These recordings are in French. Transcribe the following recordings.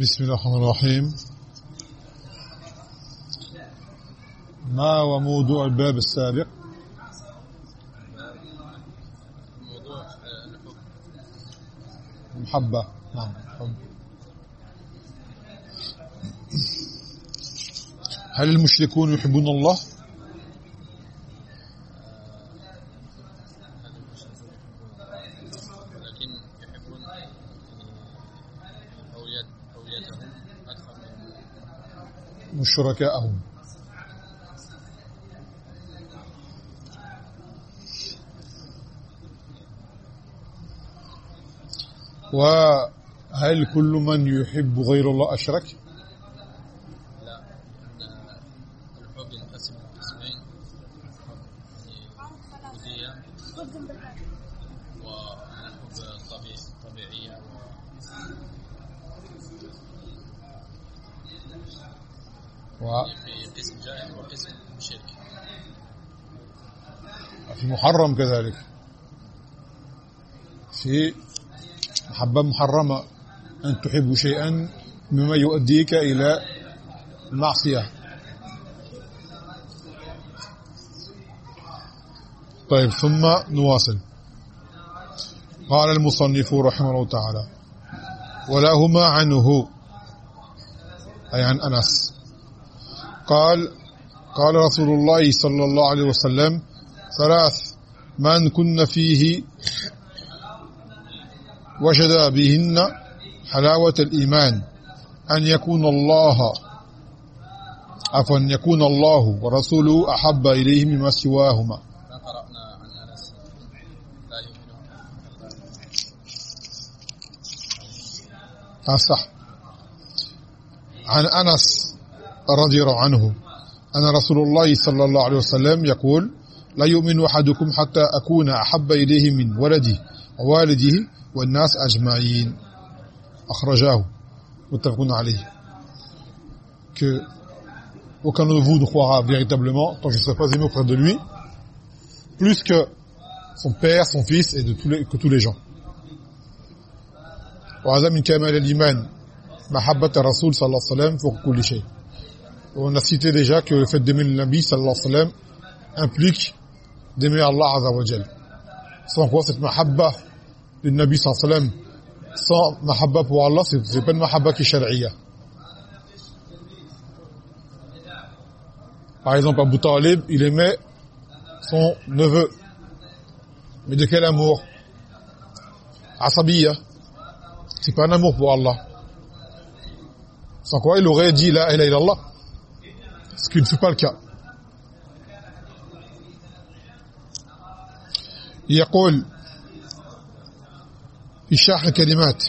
بسم الله الرحمن الرحيم ما هو موضوع الباب السابق موضوع المحبة نعم هل المشركون يحبون الله شركائهم وهل كل من يحب غير الله أشرك لا أن الحب ينقسم قسمين يعني ودية والحب الطبيعي طبيعية و- قسم جائز وقسم شرك في محرم كذلك. في محبة محرمة. أن تحب شيئا مما يؤديك إلى المعصية. طيب ثم نواصل. قال المصنف رحمه الله تعالى ولهما عنه. أي عن أنس. قال قال رسول الله صلى الله عليه وسلم ثلاث من كن فيه وجد بهن حلاوة الإيمان أن يكون الله عفوا أن يكون الله ورسوله أحب إليه مما سواهما. صح عن أنس رضي الله عنه أن رسول الله صلى الله عليه وسلم يقول لا يؤمن أحدكم حتى أكون أحب إليه من ولده ووالده والناس أجمعين أخرجاه متفق عليه que aucun de vous ne croira véritablement tant que je ne serai pas aimé auprès de lui plus que son père, son fils et de tous les, que tous les gens. وهذا من كمال الإيمان محبة الرسول صلى الله عليه وسلم فوق كل شيء. On a cité déjà que le fait d'aimer le Nabi sallallahu alayhi wa sallam implique d'aimer Allah azza. Sans quoi cette mahabba du Nabi sallallahu alayhi wa sallam sans mahabba pour Allah, c'est pas une mahabba qui est shari'iyya. Par exemple, Abu Talib, il aimait son neveu. Mais de quel amour? Asabiya. C'est pas un amour pour Allah. Sans quoi il aurait dit la ilaha. Ce qui ne fut pas le cas. يقول في شرح الكلمات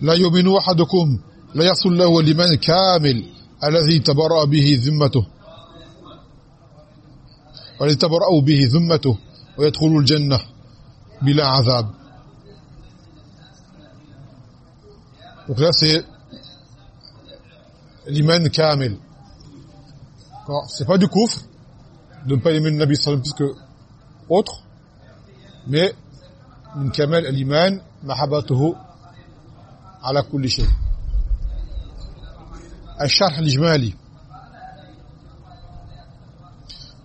لا يؤمن أحدكم لا يصل له الإيمان الكامل الذي تبرأ به ذمته والذي تبرأ به ذمته ويدخل الجنة بلا عذاب là, c'est l'iman kamil. D'accord C'est pas du kufr de ne pas aimer le Nabi sallam plus que autre, mais min kamal al-iman mahabatuhu ala kulli shay. الشرح الإجمالي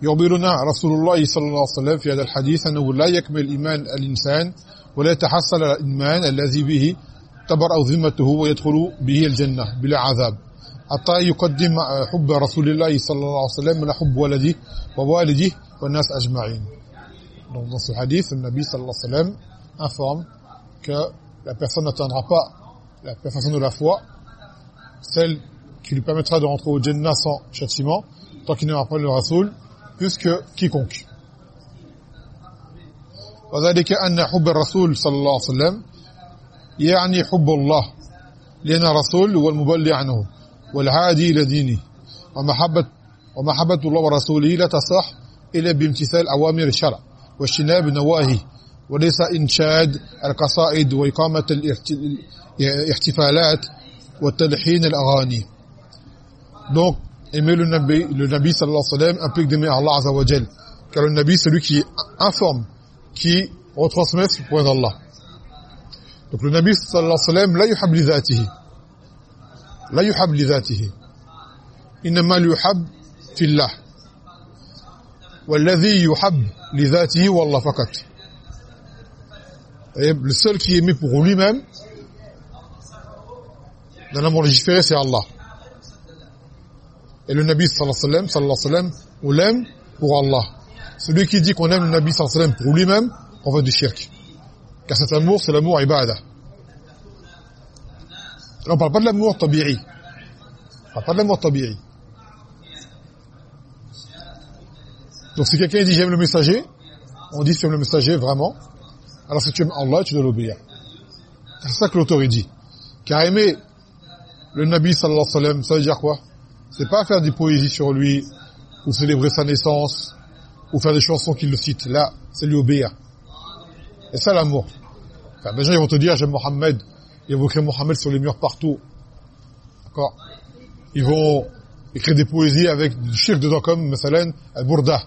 يخبرنا رسول الله صلى الله عليه وسلم في هذا الحديث أنه لا يكمل إيمان الإنسان ولا يتحصل الإيمان الذي به تبرأ ذمته ويدخل به الجنة بلا عذاب حتى يقدم حب رسول الله صلى الله عليه وسلم من حب ولده ووالده والناس أجمعين Donc dans ce hadith, le Nabi sallallahu alayhi wa sallam informe que la personne n'atteindra pas la perfection de la foi, celle qui lui permettra de rentrer au Jannah sans châtiment, tant qu'il n'aura pas le Rasoul, plus que quiconque. وذلك أن حب الرسول صلى الله عليه وسلم يعني حب الله لأن الرسول هو المبلغ عنه والعادي إلى دينه. ومحبه ومحبة الله ورسوله لا تصح إلا بامتثال أوامر الشرع واجتناب النواهي وليس إنشاد القصائد وإقامة الاحتفالات وتلحين الأغاني. دونك ايميل النبي النبي صلى الله عليه وسلم ابيك دمي الله عز وجل. قال النبي celui qui informe qui retransmet ce point d'Allah. Donc le nabi sallallahu alayhi wa sallam la yuhab dhatihi لا يحب لذاته إنما يحب في الله والذي يحب لذاته والله فقط Et le seul qui est aimé pour lui-même, d'un amour légiféré, c'est Allah. Et le Nabi sallallahu alayhi wa sallam, on l'aime pour Allah. Celui qui dit qu'on aime le Nabi sallallahu alayhi wa sallam pour lui-même, on va du shirk. Car cet amour, c'est l'amour ibadah. On parle pas de l'amour tabi'i. On parle pas de l'amour tabi'i. Donc si quelqu'un dit j'aime le messager, on dit si tu aimes le messager vraiment, alors si tu aimes Allah, tu dois l'obéir. C'est ça que l'auteur dit. Car aimer le Nabi sallallahu alayhi wa sallam, ça veut dire quoi? C'est pas faire des poésies sur lui, ou célébrer sa naissance, ou faire des chansons qui le citent. Là, c'est lui obéir. Et ça l'amour. Enfin, les gens ils vont te dire j'aime Mohammed, ils vont écrire Mohammed sur les murs partout. D'accord Ils vont écrire des poésies avec du shirk dedans comme, مثلا, al-Burda.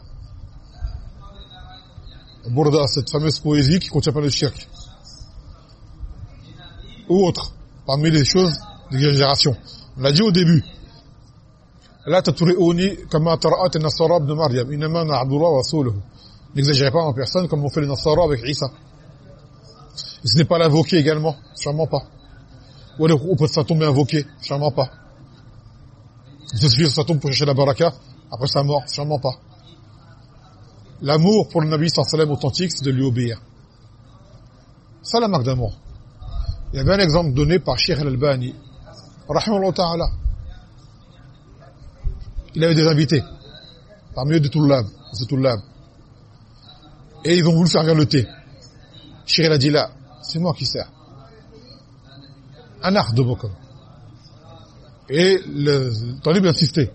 Al-Burda, cette fameuse poésie qui contient pas le shirk. Ou autre, parmi les choses d'exagération. On l'a dit au début. La taturi'uni kama tara'at an-nasara ibn Maryam, inma ana Abdullah wa rasuluhu. N'exagérez pas en personne comme on fait les Nasara avec Isa. Et ce n'est pas l'invoquer également, sûrement pas. Ou alors, ou peut-être ça tombe invoqué, sûrement pas. Se suffit ça tombe pour chercher la baraka, après sa mort, sûrement pas. L'amour pour le Nabi sallallahu authentique, c'est de lui obéir. Ça la marque d'amour. Il y avait un exemple donné par Sheikh Al-Albani, rahimahullah ta'ala. Il avait des invités, parmi eux des Tullab, des Tullab. Et ils ont voulu faire le thé. Sheikh a dit c'est moi qui sers. Bokom. Et le talib insisté.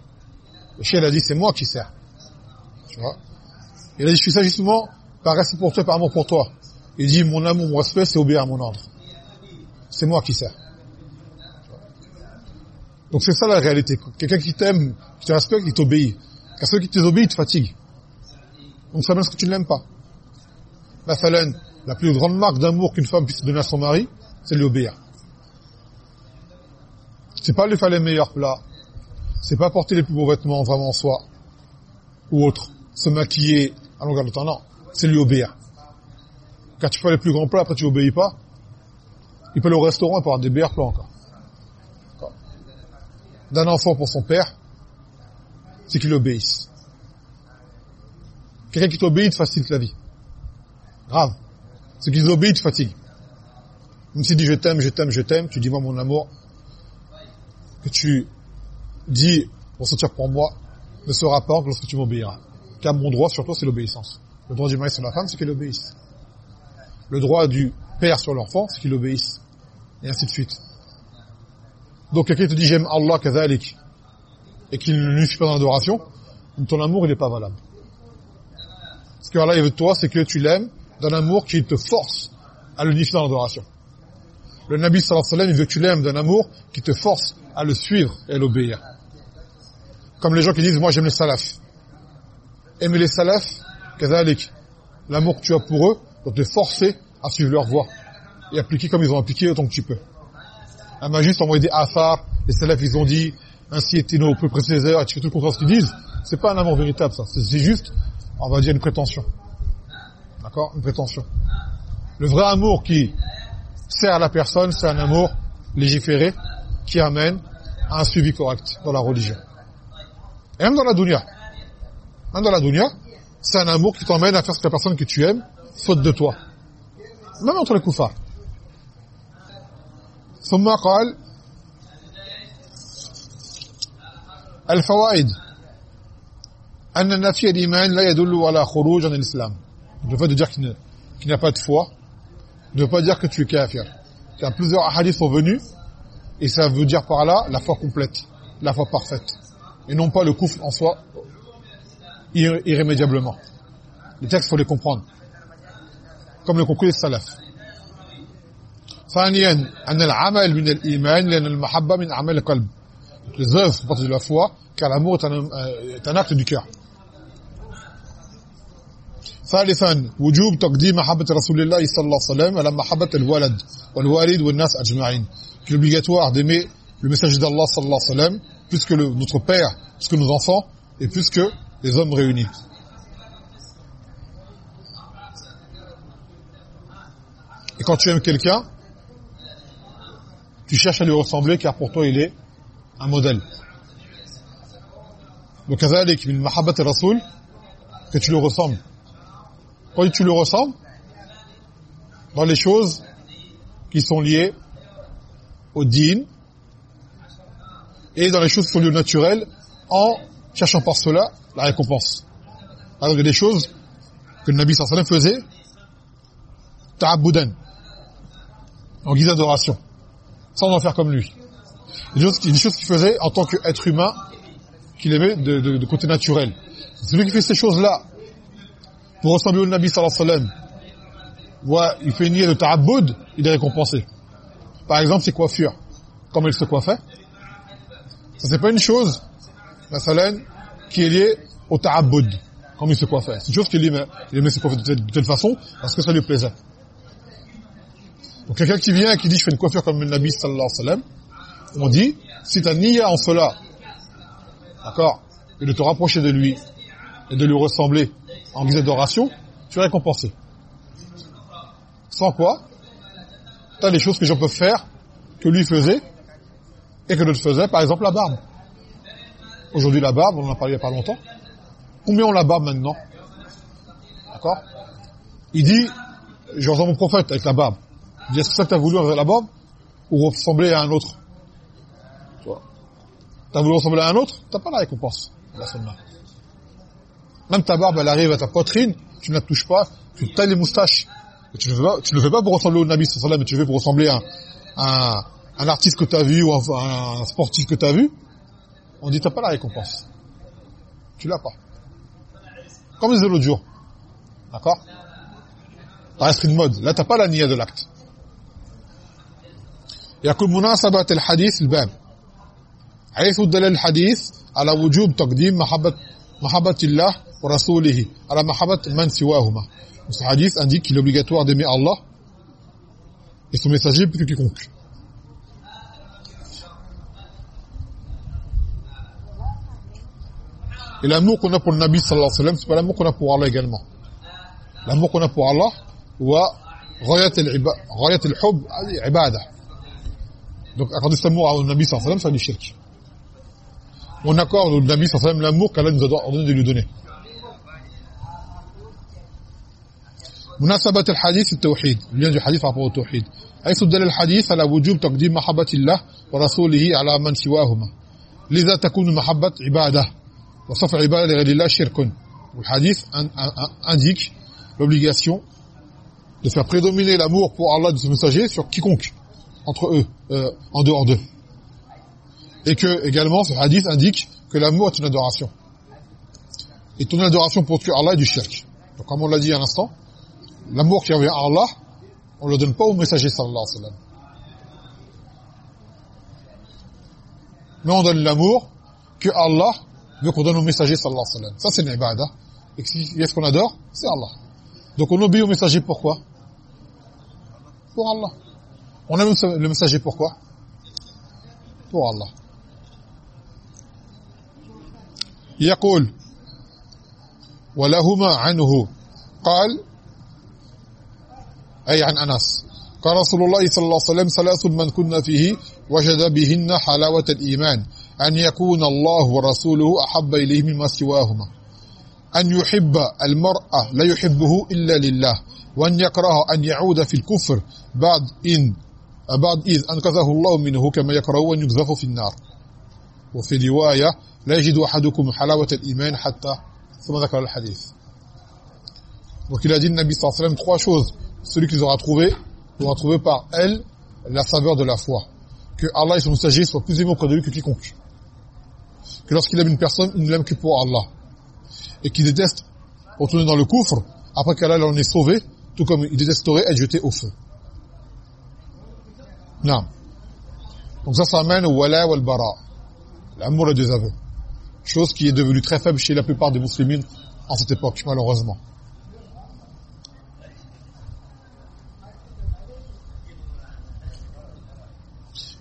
Le chien a dit, c'est moi qui sers. Tu vois? Il a dit, je fais ça justement par respect pour toi, par amour pour toi. Il dit, mon amour, mon respect, c'est obéir à mon ordre. C'est moi qui sers. Donc c'est ça la réalité. Quelqu'un qui t'aime, qui te respecte, il t'obéit. Car celui qui te désobéit, il te fatigue. Donc ça veut dire que tu ne l'aimes pas. Phalène, la plus grande marque d'amour qu'une femme puisse donner à son mari, c'est lui obéir. C'est pas lui faire les meilleurs plats. C'est pas porter les plus beaux vêtements vraiment en soi. Ou autre. Se maquiller à longueur de temps. Non. C'est lui obéir. Quand tu fais les plus grands plats, après tu obéis pas, il peut aller au restaurant et avoir des meilleurs plats encore. D'un enfant pour son père, c'est qu'il obéisse. Quelqu'un qui t'obéit te facilite la vie. Grave. Ce qu'ils obéissent te fatigue. Même s'il dit je t'aime, je t'aime, je t'aime, tu dis moi mon amour, que tu dis pour sortir pour moi, ne sera pas lorsque tu m'obéiras. Car mon droit sur toi, c'est l'obéissance. Le droit du mari sur la femme, c'est qu'il obéisse. Le droit du père sur l'enfant, c'est qu'il obéisse. Et ainsi de suite. Donc quelqu'un te dit j'aime Allah kazalik et qu'il ne lui suit pas dans l'adoration, ton amour il n'est pas valable. Ce que Allah veut de toi, c'est que tu l'aimes d'un amour qui te force à l'unifier dans l'adoration. Le Nabi sallallahu alayhi wa sallam, il veut que tu l'aimes d'un amour qui te force à le suivre et à l'obéir. Comme les gens qui disent, moi j'aime les salafs. Aimer les salafs, kazalik. L'amour que tu as pour eux doit te forcer à suivre leur voie et appliquer comme ils ont appliqué autant que tu peux. Elle m'a juste envoyé des affaires, les salafs ils ont dit, ainsi étaient nos plus tu fais tout de ce qu'ils disent. C'est pas un amour véritable ça, c'est juste, on va dire une prétention. D'accord Une prétention. Le vrai amour qui sert à la personne, c'est un amour légiféré qui amène à un suivi correct dans la religion. Et même dans la dunya. Même dans la dunya, c'est un amour qui t'emmène à faire ce que la personne que tu aimes faute de toi. Même entre les koufars. ثم قال الفوائد أن نفي الإيمان لا يدل على خروج عن الإسلام le fait de dire qu'il n'y a pas de foi ne veut pas dire que tu es kafir car plusieurs hadiths sont venus et ça veut dire par là la foi complète la foi parfaite et non pas le kufr en soi irrémédiablement les textes faut les comprendre comme le conclut les salaf ثانيا أن العمل من الإيمان لأن المحبة من عمل القلب les œuvres font partie de la foi car l'amour est un, est un acte du cœur ثالثا وجوب تقديم محبة رسول الله صلى الله عليه وسلم على محبة الولد والوالد والناس أجمعين qu'il est obligatoire d'aimer le messager d'Allah sallallahu alayhi wa sallam, plus que le, notre père, plus que nos enfants, et plus que les hommes réunis. Et quand tu aimes quelqu'un, tu cherches à lui ressembler car pour toi il est un modèle. Donc كذلك من محبة الرسول que tu le ressembles. Quand tu le ressembles dans les choses qui sont liées au din et dans les choses qui sont liées au naturel en cherchant par cela la récompense. Alors il y a des choses que le Nabi sallallahu faisait ta'abudan en guise d'adoration sans en faire comme lui. Il y a des choses qu'il faisait en tant qu'être humain qu'il aimait de, de, côté naturel. Celui qui fait ces choses-là pour ressembler au Nabi sallallahu alayhi wa sallam, il fait une de ta'aboud, il est récompensé. Par exemple, ses coiffures, comme il se coiffait. Ça c'est pas une chose, la salène, qui est liée au ta'aboud, comme il se coiffait. C'est une chose qu'il aimait, il aimait se coiffer de telle, façon, parce que ça lui plaisait. Donc quelqu'un qui vient et qui dit je fais une coiffure comme le Nabi sallallahu alayhi wa sallam, on dit, si as nié en cela, d'accord, et de te rapprocher de lui, et de lui ressembler en guise d'adoration, tu es récompensé. Sans quoi, tu as des choses que je peux faire, que lui faisait, et que d'autres faisaient, par exemple la barbe. Aujourd'hui la barbe, on en a parlé il n'y a pas longtemps. Combien on la barbe maintenant? D'accord? Il dit, je ressemble mon prophète avec la barbe. Il dit, est-ce que ça que voulu avec la barbe Ou ressembler à un autre? Tu vois T'as voulu ressembler à un autre? T'as pas la récompense. La Même ta barbe, elle arrive à ta poitrine, tu ne la touches pas, tu tailles les moustaches. tu ne, pas, tu ne le fais pas pour ressembler au Nabi sallallahu mais tu le fais pour ressembler à un, un artiste que tu as vu ou un, un sportif que tu as vu. On dit, t'as pas la récompense. Tu l'as pas. Comme disait l'autre jour. D'accord Ça reste une mode. Là, t'as pas la niya de l'acte. يقول مناسبة الحديث الباب حيث دل الحديث على وجوب تقديم محبة محبة الله wa rasulihi ala mahabbat ce hadith indique qu'il est obligatoire d'aimer Allah et son messager plus que quiconque Et l'amour qu'on a pour le Nabi sallallahu alayhi wa c'est pas l'amour qu'on a pour Allah également. L'amour qu'on a pour Allah, wa ghayat al-hub al-ibada. Donc accorder cet amour au Nabi sallallahu alayhi wa sallam, c'est du. On accorde au Nabi sallallahu alayhi wa l'amour qu'Allah nous a ordonné de lui donner. مناسبة الحديث التوحيد lien du hadith par rapport au tawhid حيث دل الحديث على وجوب تقديم محبة الله ورسوله على من سواهما لذا تكون المحبة عبادة وصف العبادة لغير الله شرك والحديث indique l'obligation de faire prédominer l'amour pour Allah de ses messagers sur quiconque entre eux euh, en dehors d'eux et que également ce hadith indique que l'amour est une adoration et ton adoration pour Dieu Allah est du shirk donc comme on l'a dit à l'instant l'amour qui revient à Allah, on ne le donne pas au messager sallallahu alayhi wa sallam. Mais on donne l'amour que Allah veut qu'on donne au messager sallallahu alayhi wa sallam. Ça c'est une ibadah. Et qu'est-ce qu'on adore C'est Allah. Donc on obéit au messager pourquoi Pour Allah. On aime le messager pourquoi Pour Allah. يقول ولهما عنه قال أي عن أنس قال رسول الله صلى الله عليه وسلم ثلاث من كنا فيه وجد بهن حلاوة الإيمان. أن يكون الله ورسوله أحب إليه مما سواهما. أن يحب المرأة لا يحبه إلا لله. وأن يكره أن يعود في الكفر بعد إن بعد إذ أنقذه الله منه كما يكره أن يقذف في النار. وفي رواية لا يجد أحدكم حلاوة الإيمان حتى ثم ذكر الحديث. Donc il a dit le Nabi sallallahu trois choses celui qui les aura trouvés aura trouvé par elle la saveur de la foi. Que Allah et son messager soient plus aimés auprès de lui que quiconque. Que lorsqu'il aime une personne, il ne l'aime que pour Allah. Et qu'il déteste retourner dans le coufre après qu'Allah l'en ait sauvé, tout comme il détesterait être jeté au feu. Non. Donc ça, ça amène au wala wal bara. L'amour et des aveux. Chose qui est devenue très faible chez la plupart des musulmans en cette époque, malheureusement.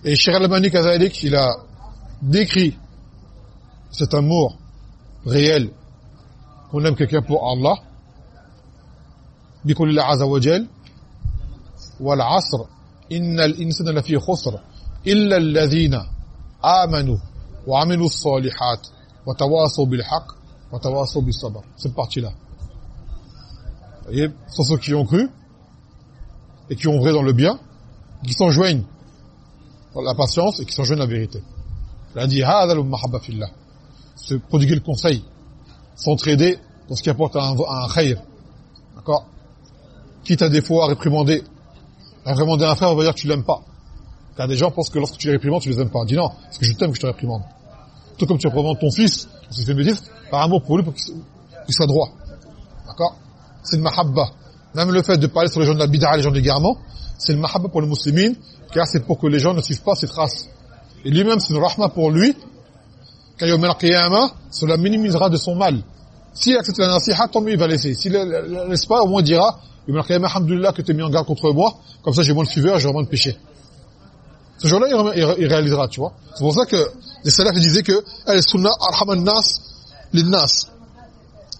Et Shir al-Mani Kazalik, il a décrit cet amour réel qu'on aime quelqu'un pour Allah. بيقول الله عز وجل والعصر إن الإنسان لفي خسر إلا الذين آمنوا وعملوا الصالحات وتواصوا بالحق وتواصوا بالصبر cette partie là voyez sont ceux qui ont cru et qui ont vrai dans le bien qui s'enjoignent dans la patience et qui s'enjoignent ah, la vérité. Il a dit Se prodiguer le conseil, s'entraider dans ce qui apporte un, un khayr. D'accord? Quitte à des à réprimander. À réprimander un frère, on va dire que tu l'aimes pas. Car des gens pensent que lorsque tu les réprimandes, tu les aimes pas. Dis non, parce que je t'aime que je te réprimande? Tout comme tu réprimandes ton fils, ton fils médiste, par amour pour lui, pour qu'il soit droit. D'accord? C'est une mahabba. Même le fait de parler sur les gens de la bid'a, les gens de l'égarement, c'est le mahabba pour les musulmans car c'est pour que les gens ne suivent pas ses traces et lui-même c'est une rahma pour lui quand il al-qiyamah cela minimisera de son mal. S'il accepte la nasiha tant mieux il va laisser. S'il ne laisse pas au moins il dira il me qiyamah alhamdulillah que tu es mis en garde contre moi. Comme ça j'ai moins de suiveurs j'ai moins de péché. Ce jour-là il, réalisera tu vois. C'est pour ça que les salafs disaient que les sunnah arhaman nas les nas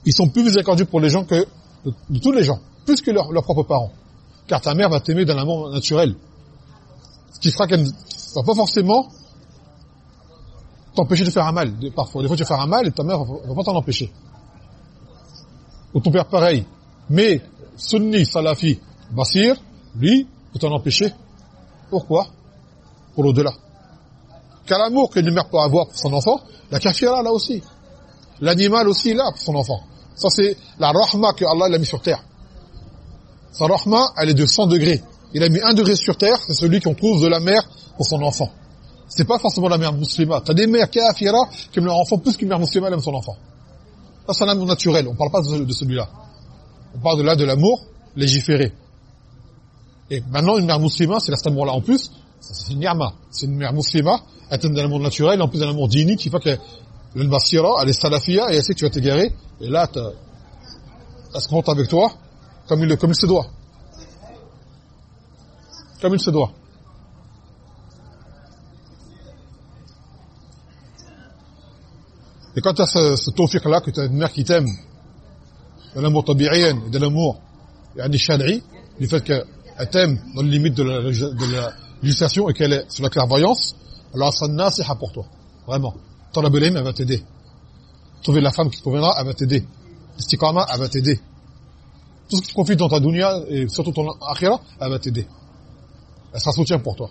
ils sont plus miséricordieux pour les gens que de, tous les gens plus que leurs propres parents. Car ta mère va t'aimer d'un amour naturel ce qui fera qu'elle ne va pas forcément t'empêcher de faire un mal parfois des fois tu vas faire un mal et ta mère va, va pas t'en empêcher ou ton père pareil mais sunni, salafi, basir, lui, peut t'en empêcher. Pourquoi? Pour l'au-delà. Car l'amour qu'une mère peut avoir pour son enfant, la kafira là aussi. L'animal aussi là pour son enfant. Ça c'est la rahma que Allah l'a mis sur terre. Sa rahma, elle est de 100 degrés. Il a mis un degré sur terre, c'est celui qu'on trouve de la mère pour son enfant. C'est pas forcément la mère musulmane. T'as des mères kafira qui aiment leur enfant plus qu'une mère musulmane aime son enfant. Ça c'est un amour naturel, on parle pas de celui-là. On parle de là de l'amour légiféré. Et maintenant, une mère musulmane, c'est cet amour-là en plus, c'est une. C'est une mère musulmane, elle est d'un amour naturel, en plus d'un amour dini, qui fait que le basira, elle est salafia, et elle sait que tu vas t'égarer, et là, elle se compte avec toi, comme il se doit. Comme il se doit. Et quand tu as ce, ce là que tu as une mère qui t'aime, de l'amour tabi'ien, de l'amour shad'i, du fait qu'elle t'aime dans les limites de la, de la législation et qu'elle est sur la clairvoyance, alors ça nasiha pour toi. Vraiment. Ton elle va t'aider. Trouver la femme qui te conviendra, elle va t'aider. Istiqama, elle va t'aider. Tout ce qui te profite dans ta dunya et surtout ton akhira, elle va t'aider. Elle sera soutien pour toi.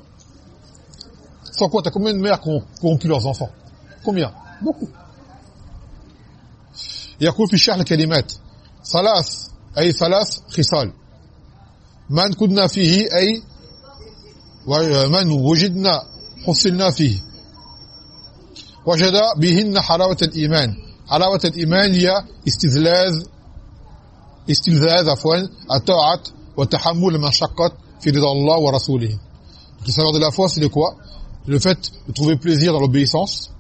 Sans quoi, t'as combien de mères qui ont corrompu leurs enfants? Combien? Beaucoup. يقول في الشرح الكلمات ثلاث أي ثلاث خصال من كنا فيه أي من وجدنا حصلنا فيه وجد بهن حلاوة الإيمان حلاوة الإيمان هي استذلاذ استلذاذ عفوا الطاعة وتحمل المشقة fi Allah wa rasulih. Le savoir de la foi, c'est de quoi Le fait de trouver plaisir dans l'obéissance,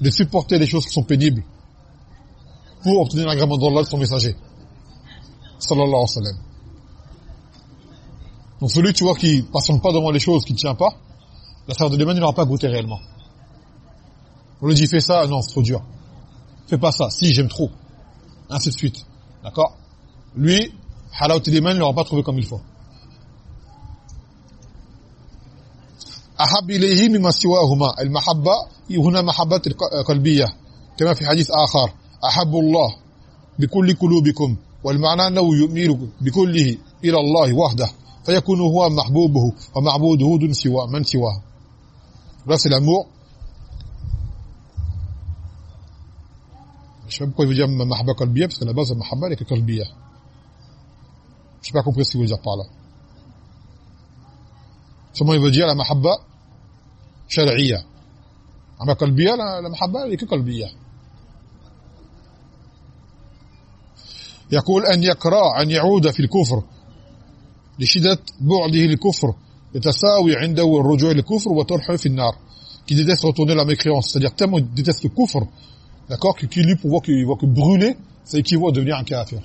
de supporter les choses qui sont pénibles pour obtenir l'agrément d'Allah de son messager. Sallallahu alayhi wa sallam. Donc celui, tu vois, qui ne passionne pas devant les choses, qui ne tient pas, la sœur de l'Iman, il n'aura pas goûté réellement. On lui dit, fais ça, non, c'est trop dur. Fais pas ça, si, j'aime trop. Ainsi de suite. D'accord? Lui, Halaut l'Iman, il n'aura pas trouvé comme il faut. أحب إليه مما سواهما. المحبة هنا محبة قلبية. كما في حديث آخر. أحب الله بكل قلوبكم والمعنى أنه يؤمن بكله إلى الله وحده فيكون هو محبوبه ومعبوده دون سوى من سواه. بس الأمور شباب كويس بجمع محبة قلبية بس أنا بس محبة لك قلبية. مش بقى كويس اللي بيقول ده ثم شو ما على محبة la, la mahabba elle est que qalbiya يقول أن يكره أن يعود في الكفر لشدة بعده للكفر يتساوي عنده الرجوع للكفر وطرحه في النار qui déteste retourner la mécréance c'est-à-dire tellement il déteste le kufr d'accord que qui lui pour voir qu'il voit que brûler ça équivaut à devenir un kafir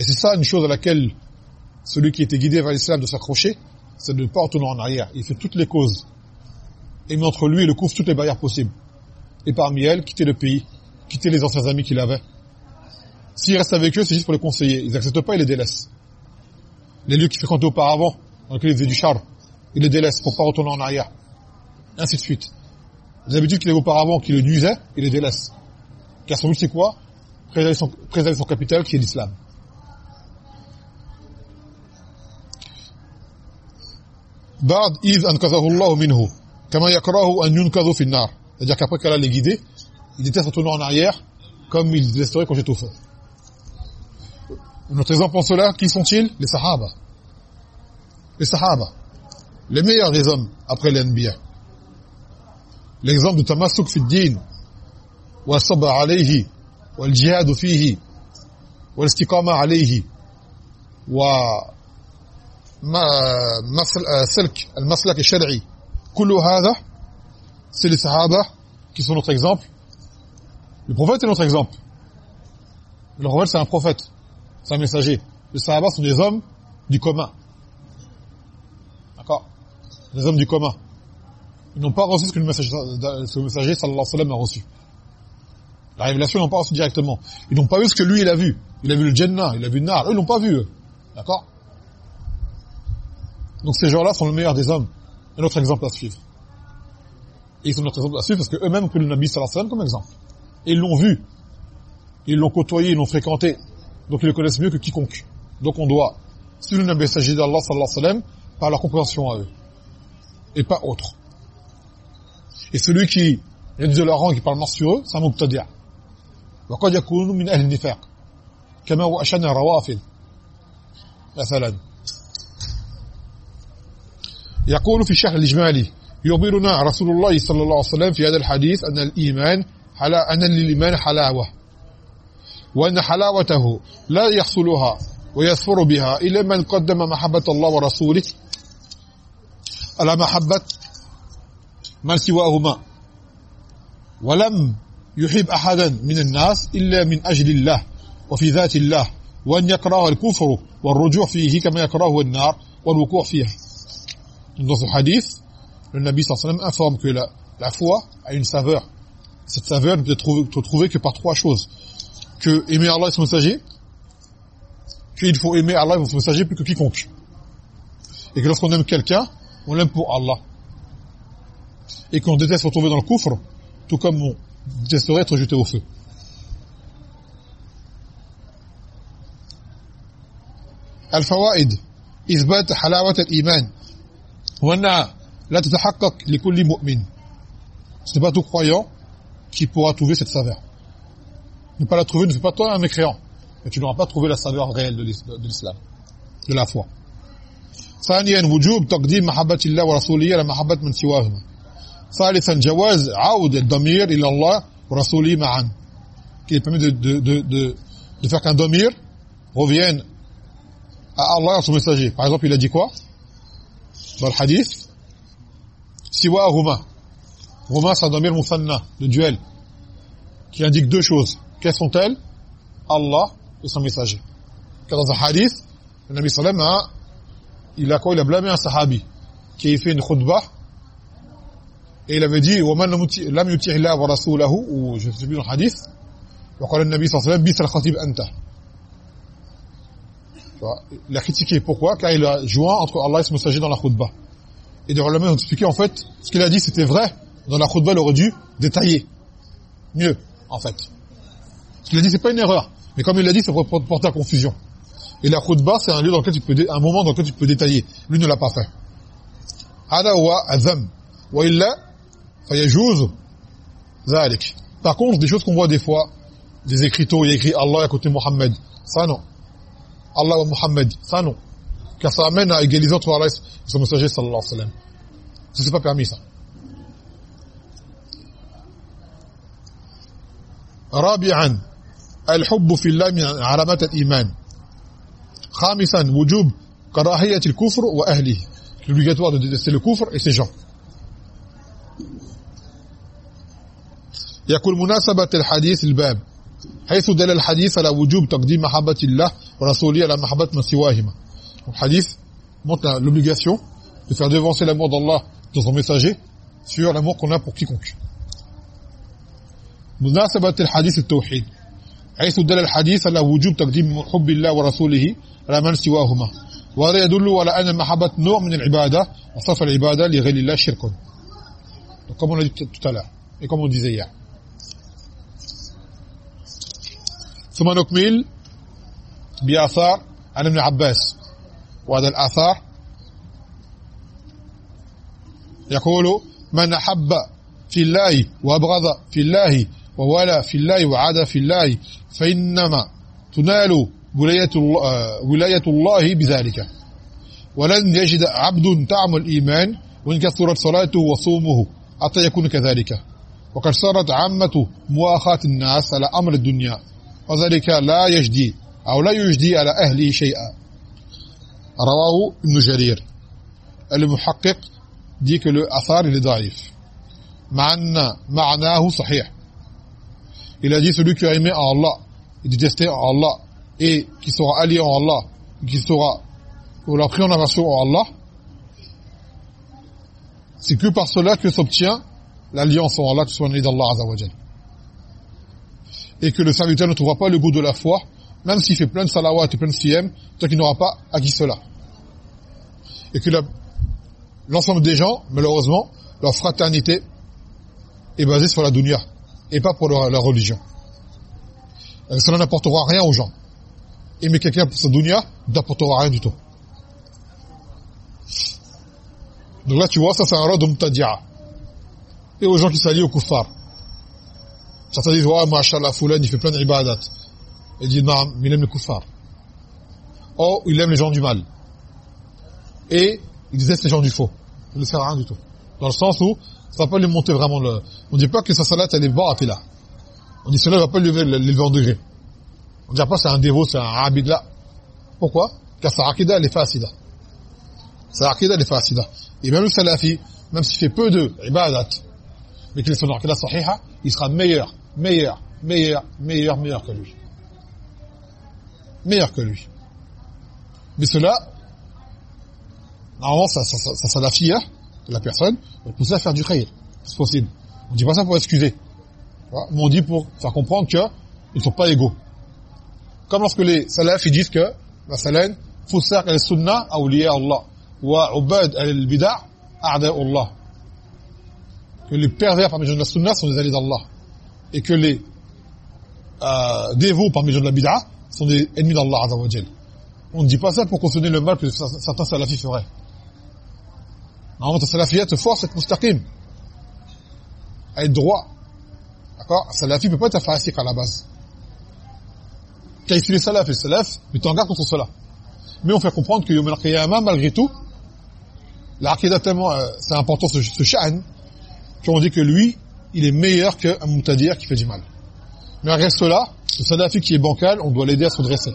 et c'est ça une chose à laquelle celui qui était guidé vers l'islam de s'accrocher c'est de ne pas retourner en arrière. Il fait toutes les causes. Et entre lui le couvre toutes les barrières possibles. Et parmi elles, quitter le pays, quitter les anciens amis qu'il avait. S'il reste avec eux, c'est juste pour les conseiller. Ils n'acceptent pas, ils les délaissent. Les lieux qu'il fréquentait auparavant, dans lesquels il faisait du char, il les délaisse pour pas retourner en arrière. ainsi de suite. Les habitudes qu'il avait auparavant, qui le nuisaient, il les délaisse. Car son but, c'est quoi? Préserver son capital, qui est l'islam. بعد إذ أنقذه الله منه كما يكره أن ينقذ في النار c'est-à-dire qu'après qu'Allah l'ait guidé il déteste retourner en arrière comme il détesterait quand j'étais au feu notre exemple en cela qui sont-ils les sahaba les sahaba les meilleurs des hommes après les anbiya l'exemple de tamassuk fi din wa sabr alayhi wal jihad fihi wal istiqama alayhi wa سلك المسلك الشرعي كل هذا c'est les sahaba qui sont notre exemple le prophète est notre exemple le prophète c'est un prophète c'est un messager les sahaba sont des hommes du commun d'accord des hommes du commun ils n'ont pas reçu ce que le messager, ce messager sallallahu alayhi wa sallam a reçu la révélation ils n'ont pas reçu directement ils n'ont pas vu ce que lui il a vu il a vu le Jannah il a vu le Nar eux ils n'ont pas vu eux d'accord donc ces gens-là sont le meilleur des hommes et notre exemple à suivre. Et ils sont notre exemple à suivre parce qu'eux-mêmes ont pris le Nabi sallallahu alayhi wa sallam comme exemple. Et ils l'ont vu. Ils l'ont côtoyé, ils l'ont fréquenté. Donc ils le connaissent mieux que quiconque. Donc on doit suivre le Nabi s'agit d'Allah sallallahu alayhi wa sallam par leur compréhension à eux. Et pas autre. Et celui qui réduit leur rang et qui parle mort sur eux, c'est un mubtadi'. وقد يكون من أهل النفاق كما هو أشان الروافل مثلا يقول في الشرح الإجمالي يخبرنا رسول الله صلى الله عليه وسلم في هذا الحديث أن الإيمان حلا أن للإيمان حلاوة وأن حلاوته لا يحصلها ويسفر بها إلا من قدم محبة الله ورسوله. على محبة؟ من سواهما. ولم يحب أحدا من الناس إلا من أجل الله وفي ذات الله وأن يكره الكفر والرجوع فيه كما يكره النار والوقوع فيها. dans ce hadith, le Nabi sallallahu informe que la, la foi a une saveur. Cette saveur ne peut être trouvée que par trois choses. Que aimer Allah et son messager, qu'il faut aimer Allah et son messager plus que quiconque. Et que lorsqu'on aime quelqu'un, on l'aime pour Allah. Et qu'on déteste se retrouver dans le coufre, tout comme on détesterait être jeté au feu. الفوائد إثبات حلاوة الإيمان وأنها لا تتحقق لكل مؤمن ce n'est pas tout croyant qui pourra trouver cette saveur ne pas la trouver ne fait pas toi un mécréant mais tu n'auras pas trouvé la saveur réelle de l'islam de la foi ثانيا وجوب تقديم محبة الله ورسوله على محبة من سواهما ثالثا جواز عود الضمير إلى الله ورسوله معا qui permet de, de, de, de, de faire qu'un domir revienne à Allah et à son messager. Par exemple, il a dit quoi dans le hadith siwa huma huma c'est un damir musanna le duel qui indique deux choses quelles sont-elles Allah et son messager car dans un hadith le Nabi sallam a il a quoi il a blâmé un sahabi qui a fait une khutbah et il avait dit وَمَنْ لَمْ يُتِعِ اللَّهَ وَرَسُولَهُ ou je ne sais plus dans le hadith وقال النبي صلى الله عليه وسلم بِسَ الْخَطِيبِ أَنْتَ il a critiqué. Pourquoi? Car il a joint entre Allah et son messager dans la khutbah. Et de ulama ont expliqué, en fait, ce qu'il a dit, c'était vrai. Dans la khutbah, il aurait dû détailler. Mieux, en fait. Ce qu'il a dit, c'est pas une erreur. Mais comme il l'a dit, ça pourrait porter à confusion. Et la khutbah, c'est un lieu dans lequel un moment dans lequel tu peux détailler. Lui ne l'a pas fait. Par contre, des choses qu'on voit des fois, des écriteaux, il y a écrit Allah à côté Mohammed. Ça, non. Allah wa Muhammad. Ça non. Car ça amène à égaliser entre Allah et son messager sallallahu alayhi wa sallam. Ça c'est pas permis ça. رابعا الحب في الله من علامات الإيمان خامسا وجوب كراهية الكفر وأهله l'obligatoire de détester le kufr et ses gens يقول مناسبة الحديث الباب حيث دل الحديث على وجوب تقديم محبة الله ورسوله على محبة من سواهما. Hadith montre l'obligation de faire devancer l'amour d'Allah dans son messager sur l'amour qu'on a pour quiconque. مناسبة الحديث التوحيد حيث دل الحديث على وجوب تقديم حب الله ورسوله على من سواهما وهذا يدل على أن المحبة نوع من العبادة وصرف العبادة لغير الله شرك Donc, comme on l'a dit tout à l'heure et comme on disait hier ثم نكمل بآثار عن ابن عباس. وهذا الآثار يقول من أحب في الله وأبغض في الله وولى في الله وعاد في الله فإنما تنال ولاية الله, بذلك. ولن يجد عبد طعم الإيمان وإن كثرت صلاته وصومه حتى يكون كذلك. وقد صارت عامة مؤاخاة الناس على أمر الدنيا وذلك لا يجدي أو لا يجدي على أهله شيئا رواه ابن جرير المحقق dit que le athar il est daif ma'anna ma'nahu sahih il a dit celui qui a aimé en Allah et détesté en Allah et qui sera allié en Allah qui sera ou l'a pris en en Allah c'est que par cela que s'obtient l'alliance en Allah que soit né d'Allah Azza et que le serviteur ne trouvera pas le goût de la foi même s'il fait plein de salawat et plein de siyam tant qu'il n'aura pas acquis cela. Et que l'ensemble des gens malheureusement leur fraternité est basée sur la dunya et pas pour leur, religion. Et cela n'apportera rien aux gens. Aimer quelqu'un pour sa dunya n'apportera rien du tout. Donc là tu vois ça c'est un de mutadi'a. Et aux gens qui s'allient au kuffar Certains disent, ouais, machallah, Foulan, il fait plein d'ibadat. Il dit, non, mais il aime les kuffar. Oh, il aime les gens du mal. Et il déteste les gens du faux. Il ne sert à rien du tout. Dans le sens où, ça va pas lui monter vraiment le... On ne dit pas que sa salat, elle est là. On dit, cela ne va pas l'élever en degré. On ne dit pas c'est un dévot, c'est un abid là. Pourquoi? Car sa akida, elle est facile. Sa akida, elle est facile. Et même le salafi, même s'il fait peu de mais qu'il est son akida sahiha, il sera meilleur, meilleur, meilleur, meilleur, meilleur que lui. Meilleur que lui. Mais cela, normalement, ça, ça, ça, ça la fière de la personne, pour pousser à faire du khayr. C'est possible. On ne dit pas ça pour excuser. Mais on dit pour faire comprendre qu'ils ne sont pas égaux. Comme lorsque les salafs ils disent que, la salaine, foussaq al-sunnah awliya Allah, wa ubad al-bid'a a'da Allah que les pervers parmi les gens de la sunna sont des alliés d'Allah et que les euh, dévots parmi les gens de la bid'a sont des ennemis d'Allah azawajal. On ne dit pas ça pour cautionner le mal que certains salafis feraient. Normalement, ta salafiyat te force à être mustaqim, à être droit. D'accord? Un salafi ne peut pas être farasik à la base. Car ici les salafs et les salafs, mais tu en garde contre cela. Mais on fait comprendre que Yom al malgré tout, l'aqidah tellement, euh, c'est important ce, ce sha'an, on dit que lui, il est meilleur qu'un moutadir qui fait du mal. Mais reste cela, le salafi qui est bancal, on doit l'aider à se redresser.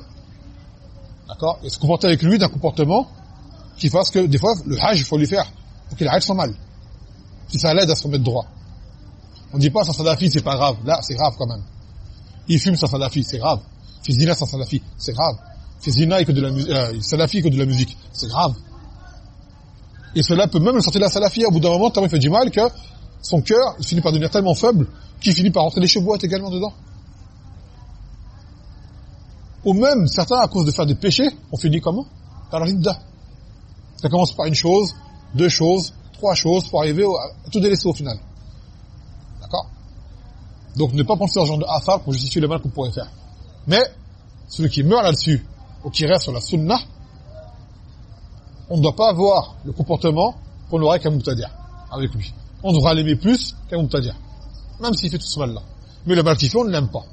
D'accord? Et se comporter avec lui d'un comportement qui fasse que, des fois, le hajj, il faut lui faire pour qu'il arrête son mal. Si ça l'aide à se remettre droit. On ne dit pas, sa salafi, c'est pas grave. Là, c'est grave quand même. Il fume sa salafi, c'est grave. Il fait zina sa salafi, c'est grave. Il fait zina que de la musique, euh, que de la musique, c'est grave. Et cela peut même le sortir de la salafi. Au bout d'un moment, tellement il fait du mal que son cœur, il finit par devenir tellement faible qu'il finit par rentrer les chevaux également dedans. Ou même, certains, à cause de faire des péchés, ont fini comment? Par la ridda. Ça commence par une chose, deux choses, trois choses, pour arriver à tout délaisser au final. D'accord? Donc ne pas penser à ce genre de affaire pour justifier le mal qu'on pourrait faire. Mais, celui qui meurt là-dessus, ou qui reste sur la sunna, on ne doit pas avoir le comportement qu'on aurait qu'un moutadir avec lui on devra l'aimer plus qu'un dire Même s'il fait tout ce mal-là. Mais le mal qu'il fait, on ne l'aime pas.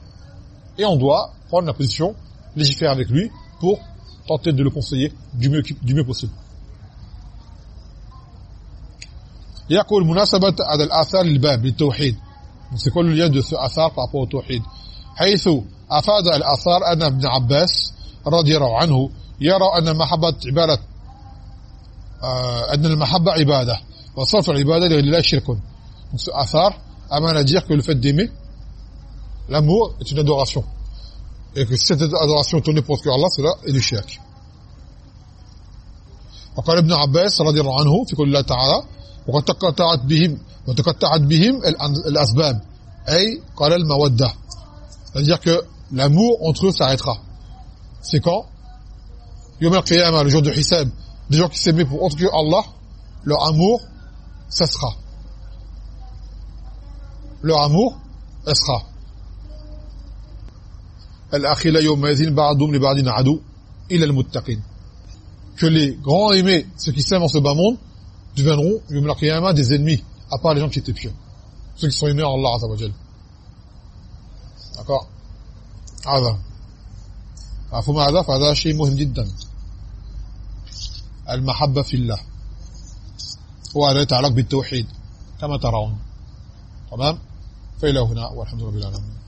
Et on doit prendre la position, légiférer avec lui, pour tenter de le conseiller du mieux, du mieux possible. يقول مناسبة هذا الآثار للباب للتوحيد c'est quoi le lien de ce athar par rapport au tawhid حيث أفاد الآثار أن ابن عباس رضي الله عنه يرى أن محبة عبادة أن المحبة عبادة وصرف العبادة لله شرك donc ce athar amène à dire que le fait d'aimer l'amour est une adoration et que si cette adoration est tournée pour ce que Allah cela est du shirk وقال ابن عباس رضي الله عنه في قول الله تعالى وقد تقطعت بهم وتقطعت بهم الأسباب أي قال المودة c'est-à-dire que l'amour entre eux s'arrêtera c'est quand Yom al le jour de Hisab des gens qui s'aimaient pour autre que Allah leur amour cessera leur amour cessera الأخيل يومئذ بعضهم لبعض عدو إلا المتقين que les grands aimés, ceux qui s'aiment en ce bas monde, deviendront, des ennemis, à part les gens qui étaient pieux. Ceux qui sont aimés en Allah Azza wa D'accord هذا مفهوم هذا فهذا شيء مهم جدا المحبة في الله وهذا يتعلق بالتوحيد كما ترون. تمام؟ فإلى هنا والحمد لله رب العالمين.